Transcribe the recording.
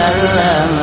وسلم